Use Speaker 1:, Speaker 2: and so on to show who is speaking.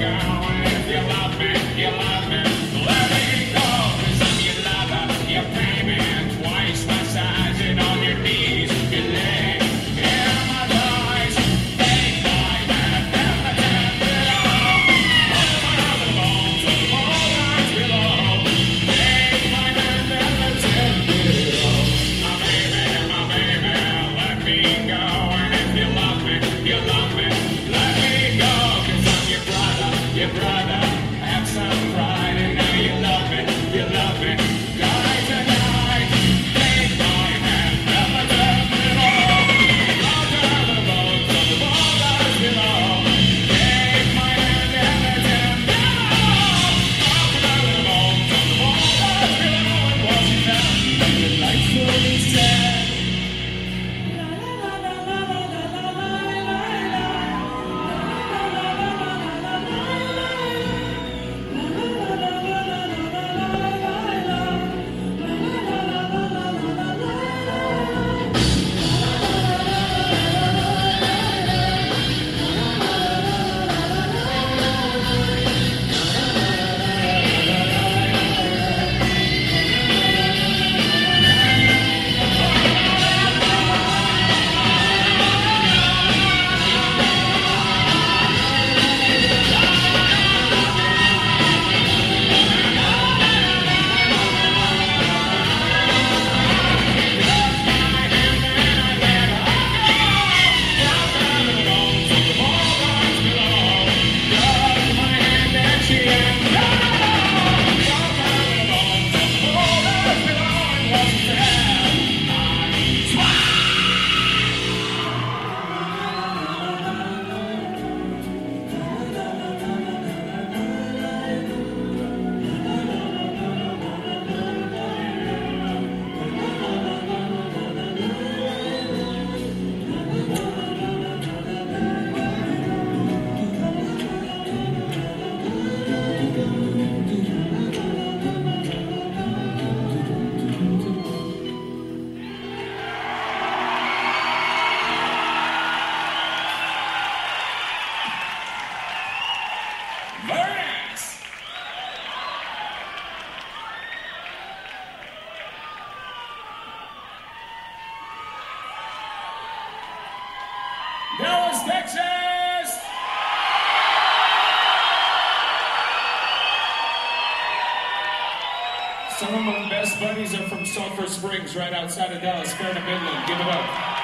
Speaker 1: God. Yeah. Dallas, Texas! Some of my best buddies are from Sulphur Springs, right outside of Dallas, Fair to Midland. Give it up.